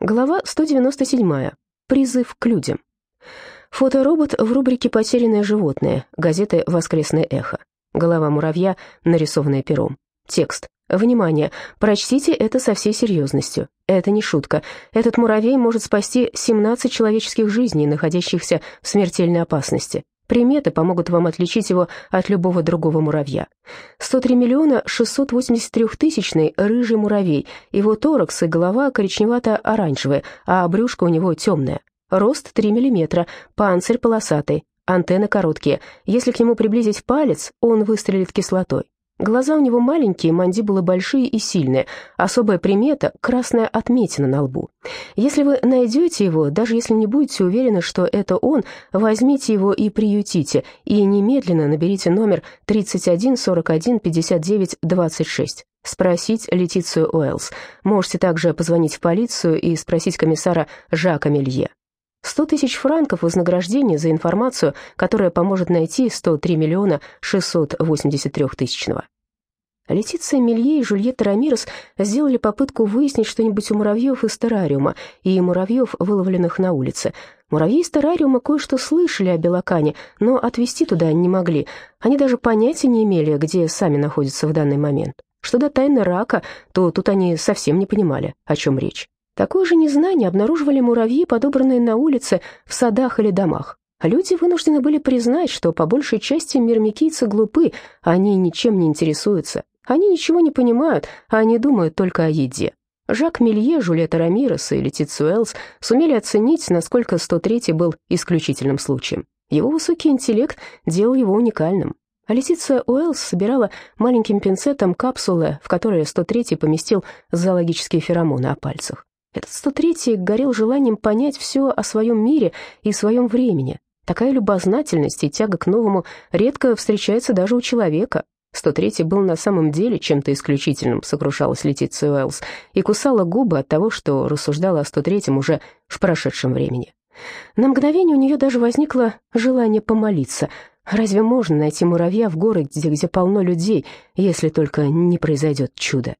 Глава 197. Призыв к людям. Фоторобот в рубрике «Потерянное животное» газеты «Воскресное эхо». Голова муравья, нарисованная пером. Текст. Внимание! Прочтите это со всей серьезностью. Это не шутка. Этот муравей может спасти 17 человеческих жизней, находящихся в смертельной опасности. Приметы помогут вам отличить его от любого другого муравья. 103 миллиона 683 тысячный рыжий муравей. Его торакс и голова коричневато-оранжевые, а брюшко у него темное. Рост 3 миллиметра, панцирь полосатый, антенны короткие. Если к нему приблизить палец, он выстрелит кислотой. Глаза у него маленькие, мандибулы большие и сильные. Особая примета — красная отметина на лбу. Если вы найдете его, даже если не будете уверены, что это он, возьмите его и приютите, и немедленно наберите номер 31 41 59 26. Спросить Летицию Уэллс. Можете также позвонить в полицию и спросить комиссара Жака Мелье. 100 тысяч франков вознаграждения за информацию, которая поможет найти 103 миллиона 683 тысячного. Летиция Мелье и Жульетта Рамирес сделали попытку выяснить что-нибудь у муравьев из террариума и муравьев, выловленных на улице. Муравьи из террариума кое-что слышали о Белокане, но отвезти туда не могли. Они даже понятия не имели, где сами находятся в данный момент. Что до тайны рака, то тут они совсем не понимали, о чем речь. Такое же незнание обнаруживали муравьи, подобранные на улице, в садах или домах. Люди вынуждены были признать, что по большей части мирмикийцы глупы, они ничем не интересуются. Они ничего не понимают, а они думают только о еде. Жак Мелье, Жюлета Рамирес и Летит Уэллс сумели оценить, насколько 103-й был исключительным случаем. Его высокий интеллект делал его уникальным. А Летиция Уэллс собирала маленьким пинцетом капсулы, в которые 103-й поместил зоологические феромоны о пальцах. Этот 103-й горел желанием понять все о своем мире и своем времени. Такая любознательность и тяга к новому редко встречается даже у человека. 103-й был на самом деле чем-то исключительным, сокрушалась Летиция Уэллс, и кусала губы от того, что рассуждала о 103-м уже в прошедшем времени. На мгновение у нее даже возникло желание помолиться. Разве можно найти муравья в городе, где полно людей, если только не произойдет чудо?